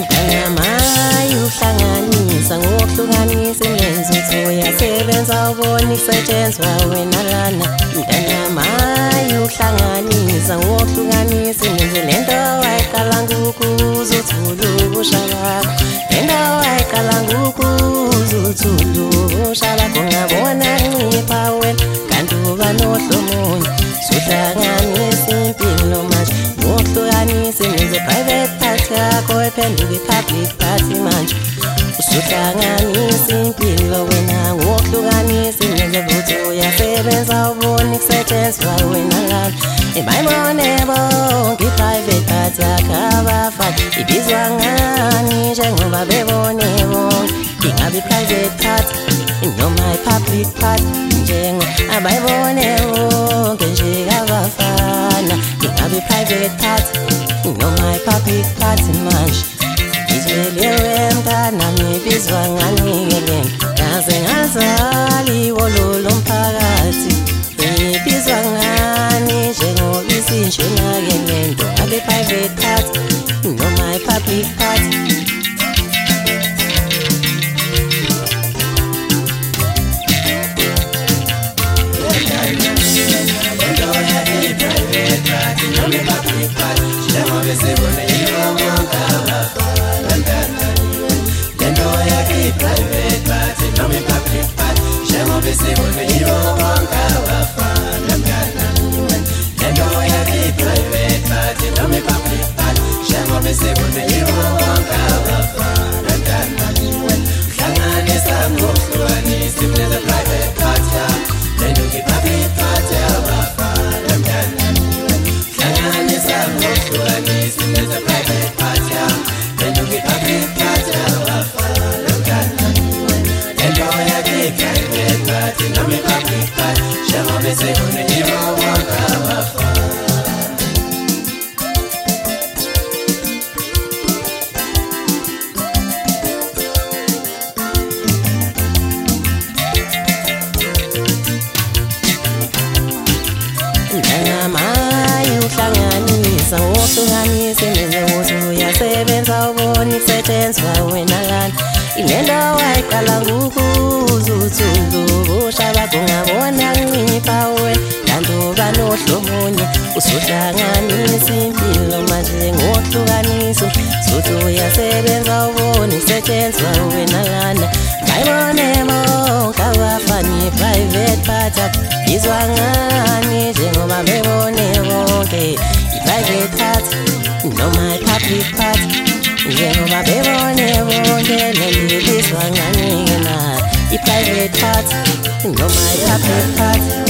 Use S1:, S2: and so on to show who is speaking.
S1: Ungangamayi uhlanganisa ngokuhlukanisa imenzo Uyasebenza ubona isetshenzwa wena lana mntana yakho ephenduka i-public party manje usuhlanganisa impilo wena ngokuhlukanisa nenze futhi uyasebenza ubona kusetshenziswa wena lana ebayibone bonke i-private party yakho abafaki ibizwa ngani njengoba bebone bonke? Ingabe i-private party noma i-public party njengo? Abayibone bonke nje abafana. Ingabe i-private party noma i-public party manje izwelewe mntanami ibizwa ngani-ke. Le ngaze ngazaliwo lolo mphakathi. Ibizwa ngani njengoba isinjena-ke le nto ngabe private party noma i-public party mntanamayi uhlanganisa ngohlukanisa ukuthi uyasebenza ubona isetshenziswa wena lana ilento wayiqala ngukuze usuhlanganisa impilo manje ngokuhlukanisa suthi uyasebenza ubona isetshenziswa wena lana bayibone bonke abafani i-private party bizwa ngani njengoba bebone bonke i-private party noma i-public party njengoba bebone bonke lelibizwa ngani-ke na i-private party noma i-public